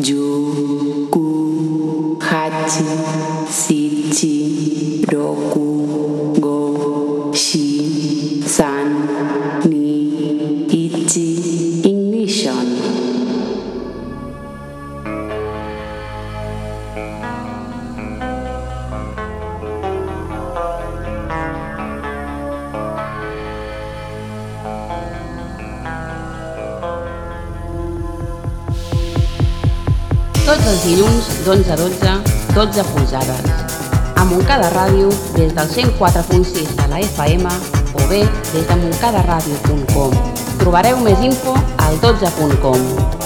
Juku Hachi Sichi Roku. 12, 12 polzades. A Montcada Ràdio, des del 104.6 de la FM o bé des de montcadaradio.com. Trobareu més info al 12.com.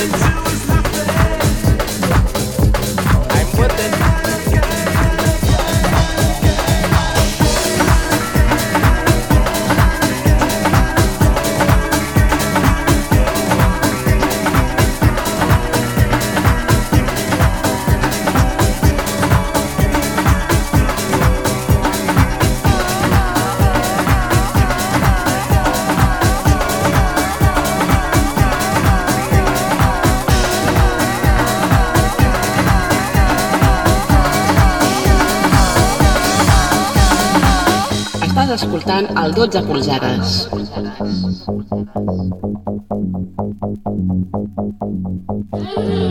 happens. Escoltant el 12 polzades.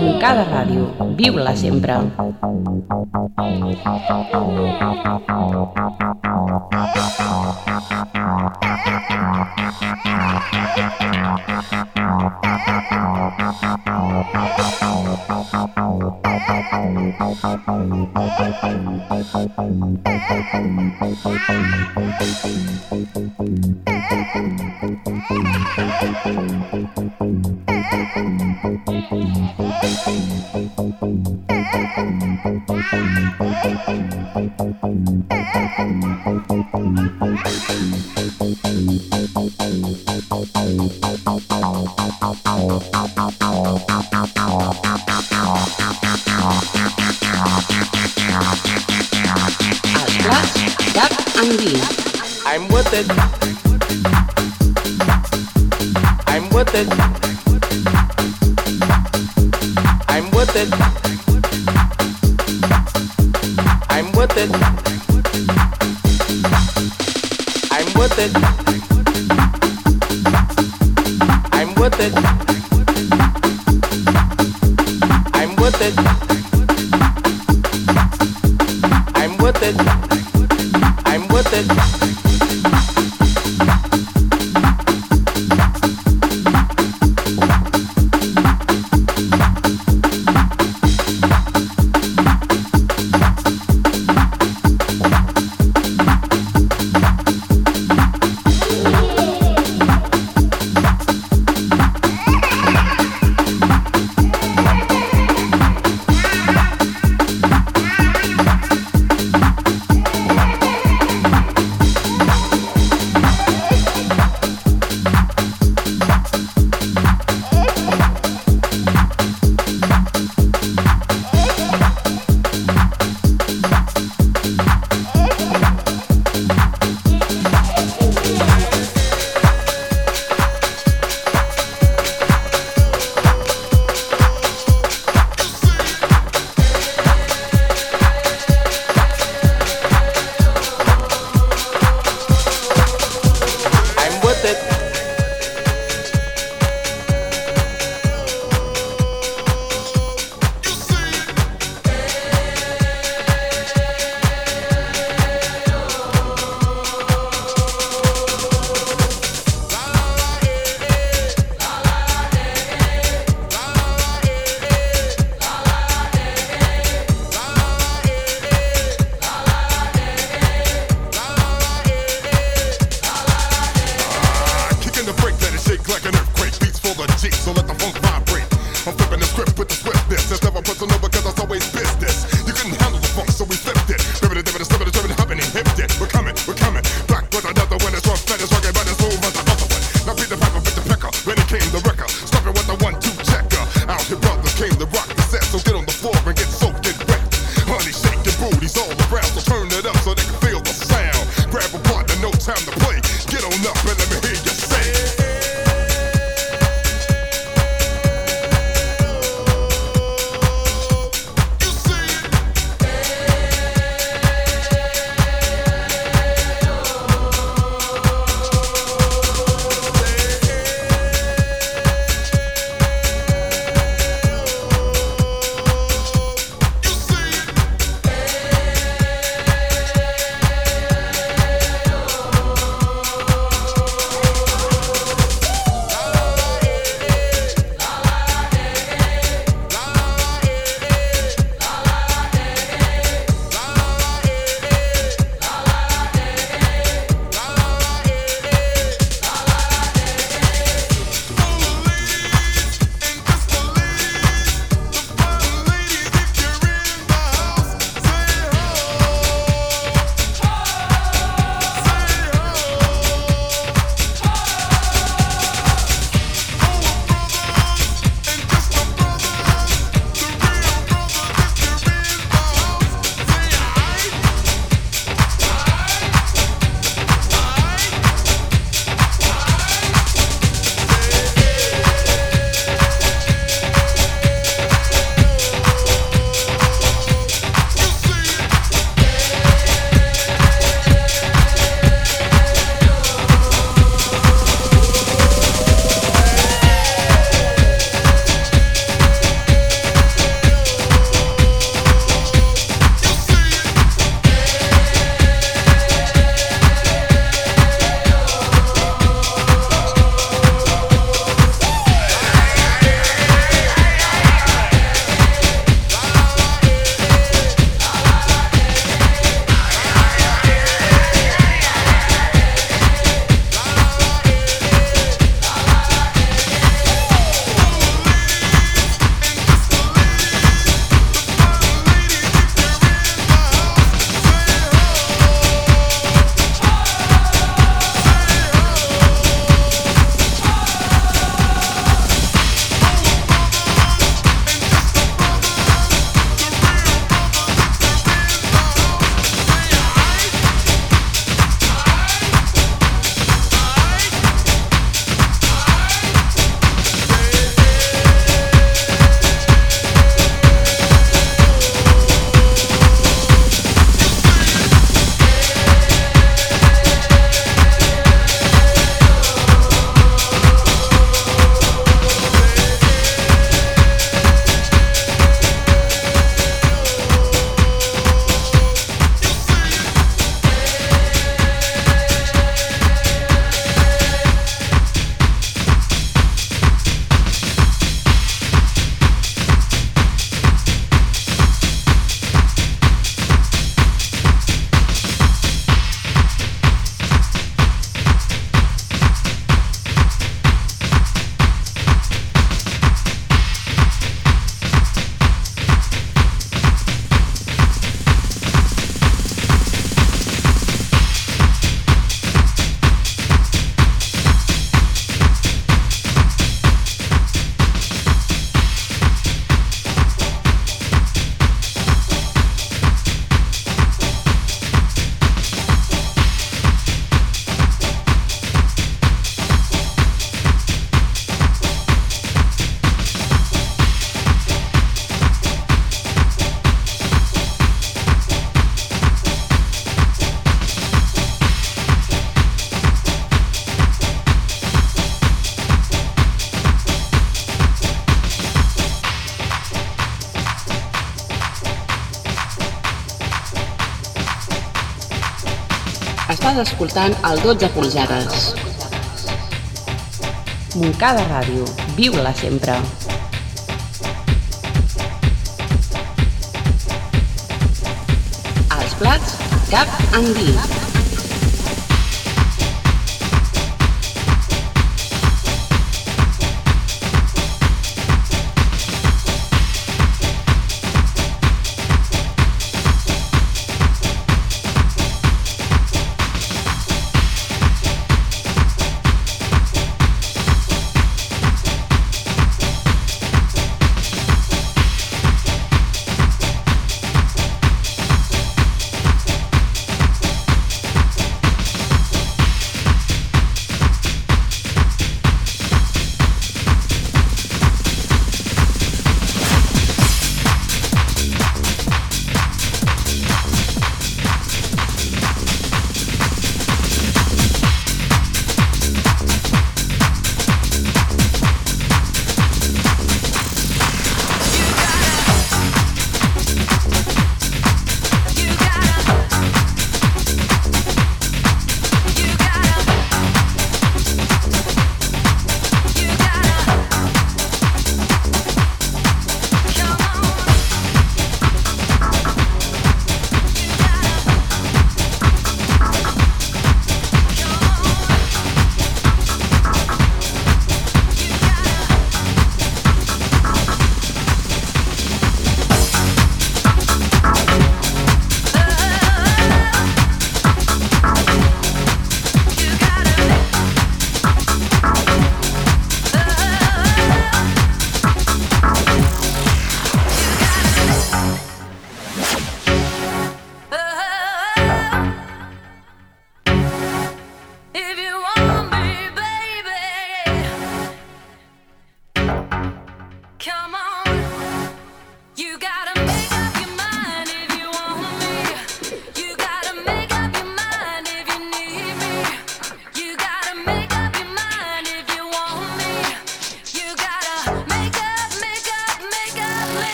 Montcada Ràdio. Viu-la sempre. nothing. Escoltant el 12 polzades. Montcada Ràdio. Viu-la sempre. Els plats, cap endins.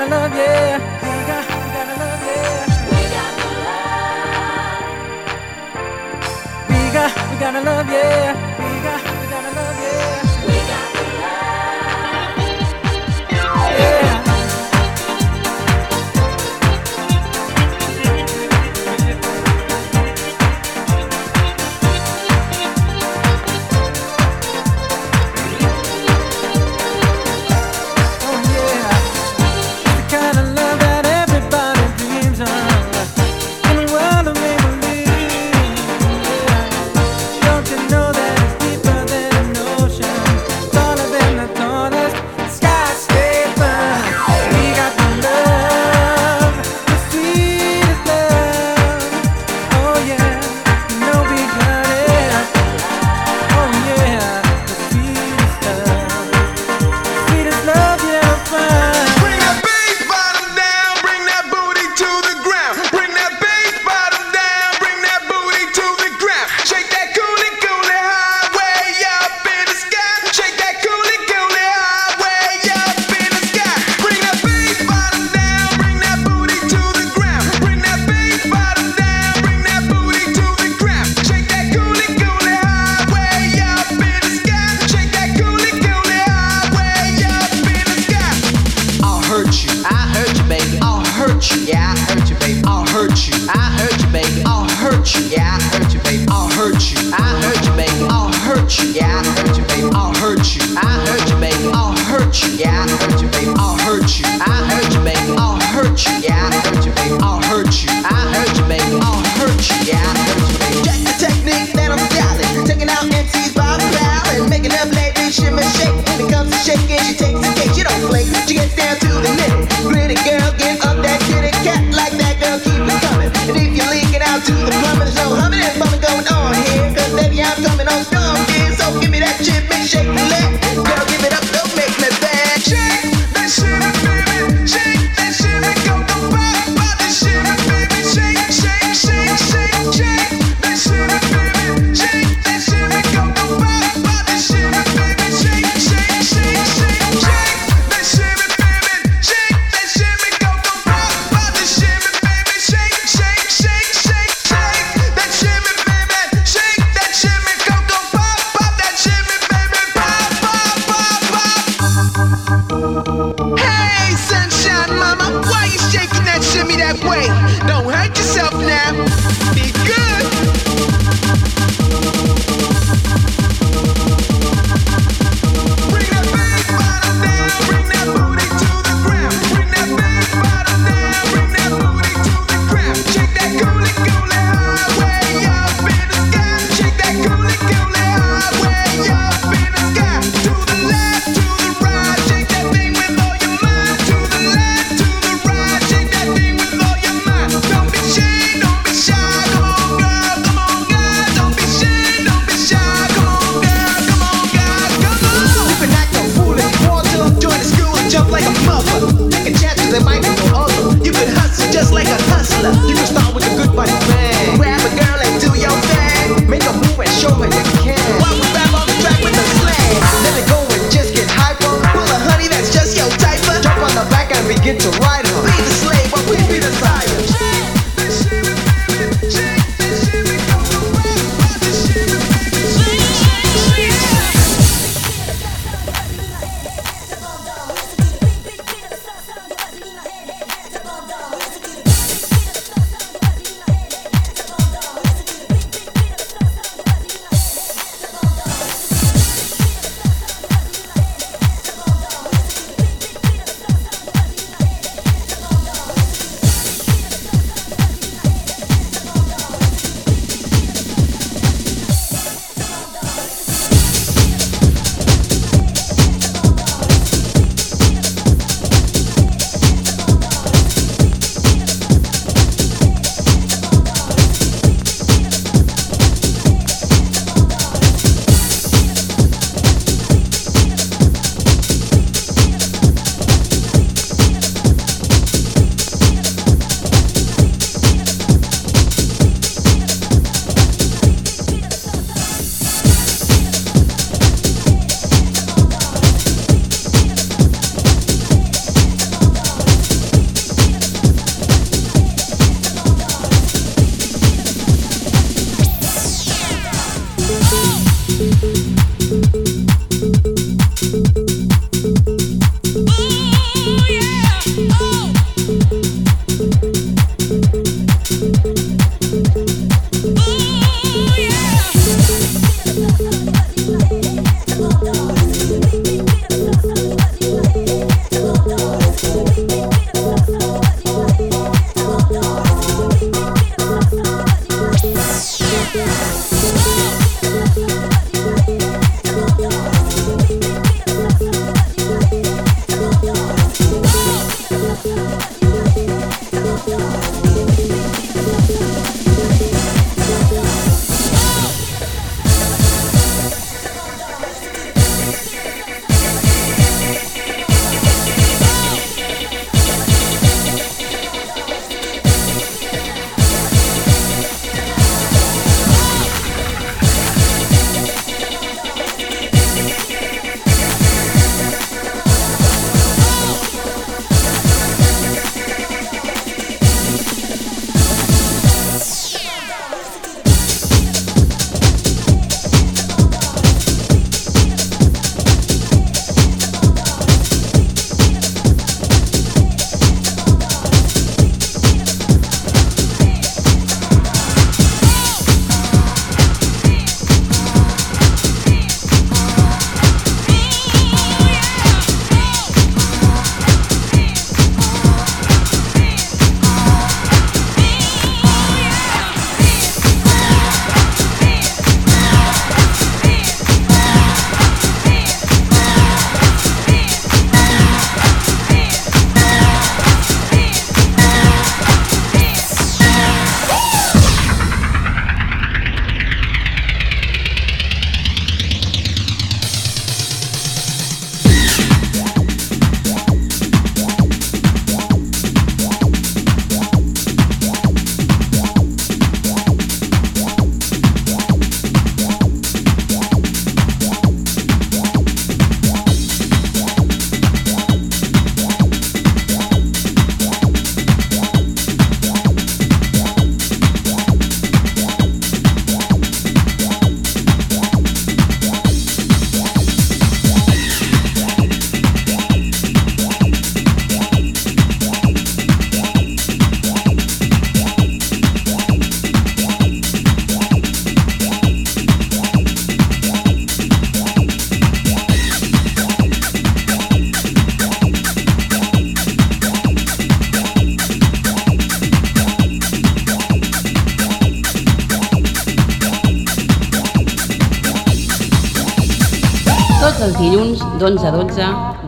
gotta love, yeah. We got, we gotta love, yeah. We got, we gotta love, yeah.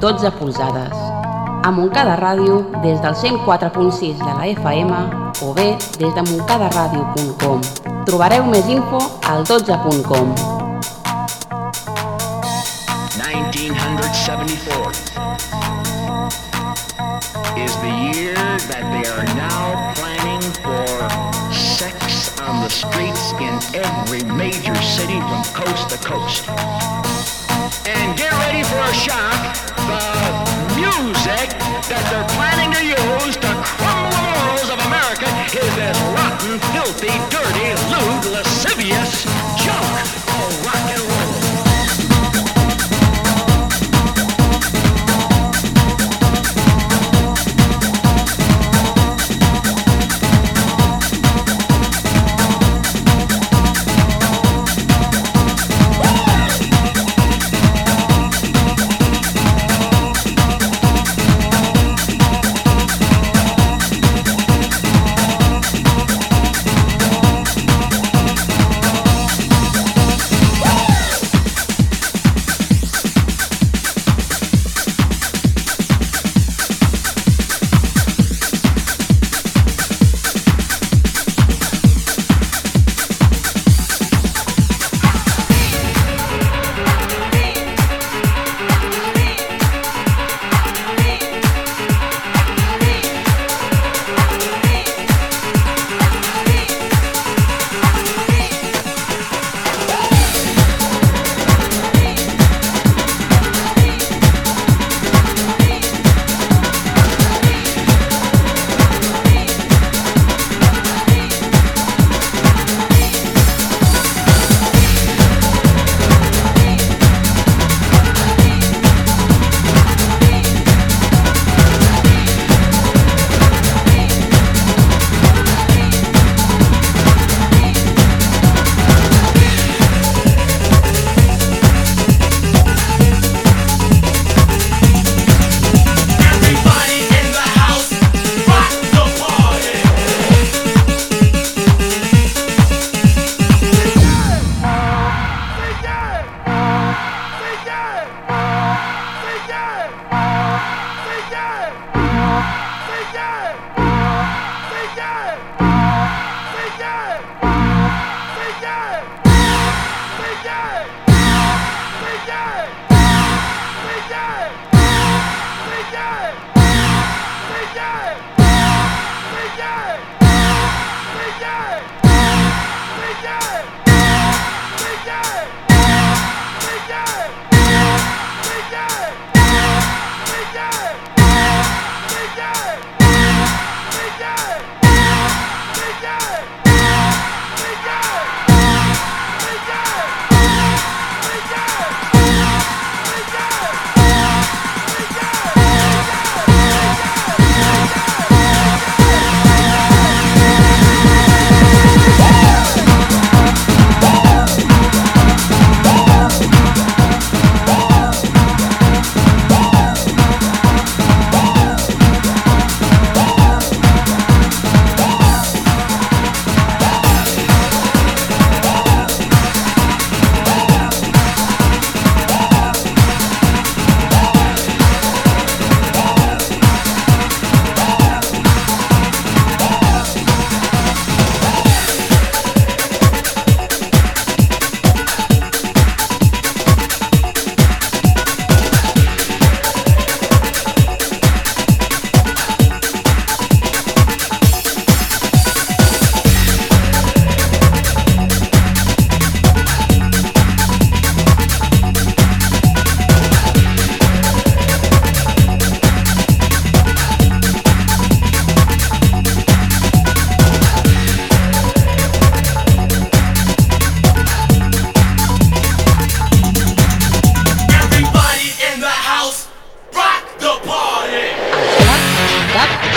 12 polzades. A Montcada Ràdio des del 104.6 de la FM o bé des de montcadaràdio.com. Trobareu més info al 12.com. Yeah! Yeah! Yeah!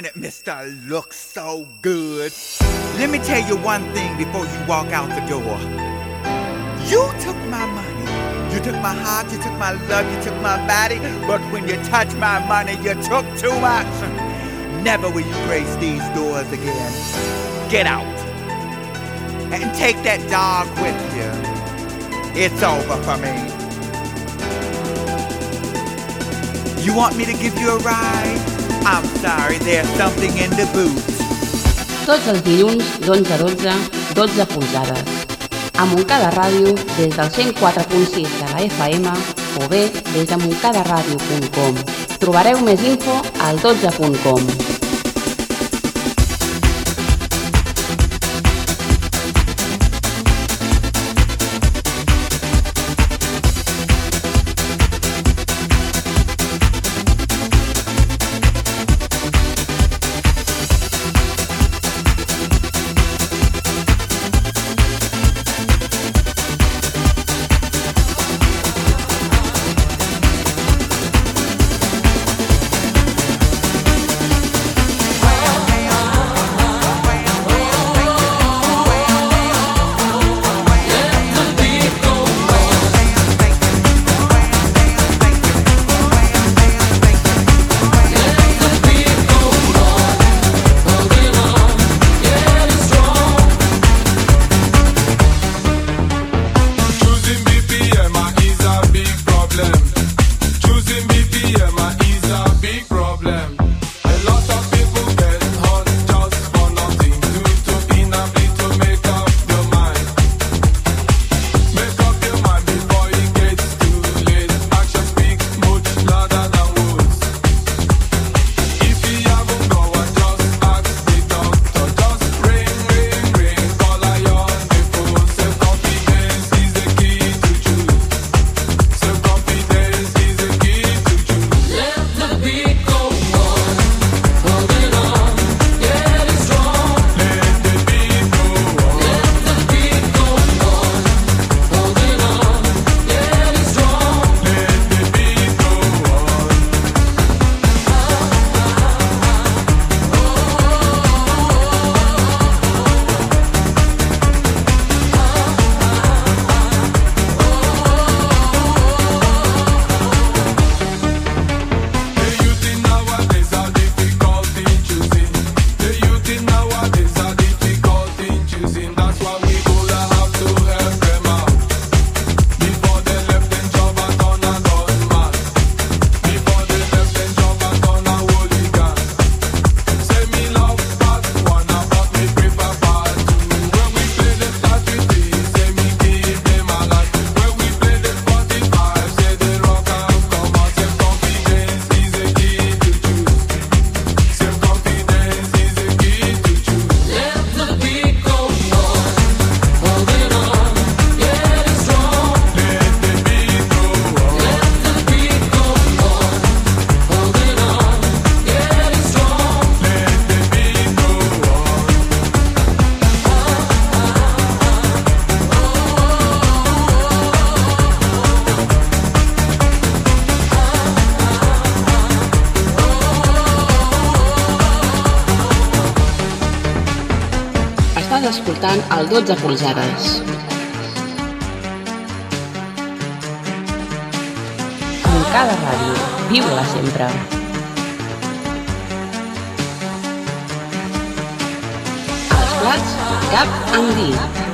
minute, mister. Looks so good. Let me tell you one thing before you walk out the door. You took my money. You took my heart, you took my love, you took my body. But when you touch my money, you took too much. Never will you grace these doors again. Get out. And take that dog with you. It's over for me. You want me to give you a ride? I'm sorry, there's something in the boot. Tots els dilluns d'11 a 12, 12 polzades. A Montcada Ràdio des del 104.6 de la FM o bé des de montcadaradio.com. Trobareu més info al 12.com. el 12 polzades. Montcada Ràdio. Viu-la sempre. Els plats, cap en dit.